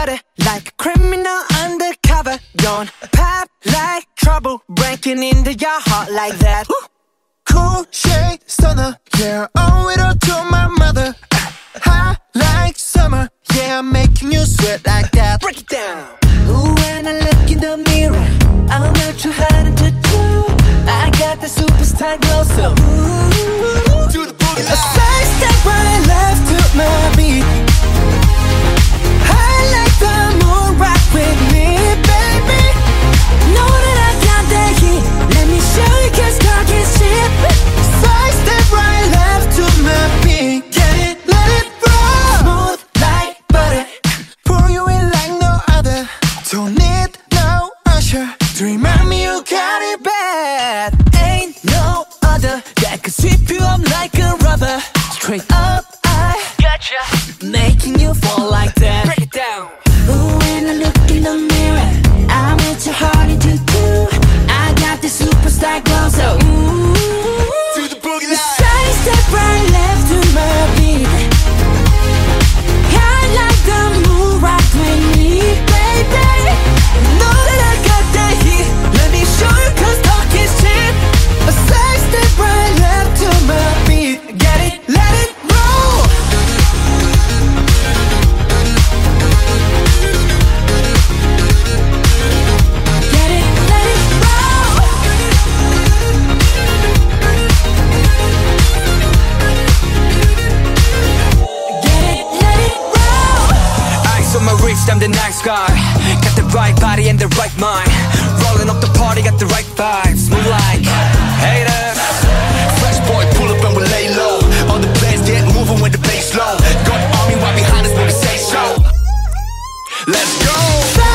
body like a criminal undercover. Don't pop like trouble breaking into your heart like that. Cool shade stunner, yeah, owe it all to my mother. High like summer, yeah, I'm making you sweat like that. Break it down. Ooh, when I look in the mirror, I'm not too hard to do. I got the superstar glow, so ooh, ooh, do the boogie. straight up. I gotcha, making you fall like that. bitch, I'm the nice guy. Got the right body and the right mind. Rolling up the party, got the right vibes. Move like haters. Fresh boy, pull up and we lay low. All the bands get moving with the bass low. Got army right behind us when we say so. Let's go!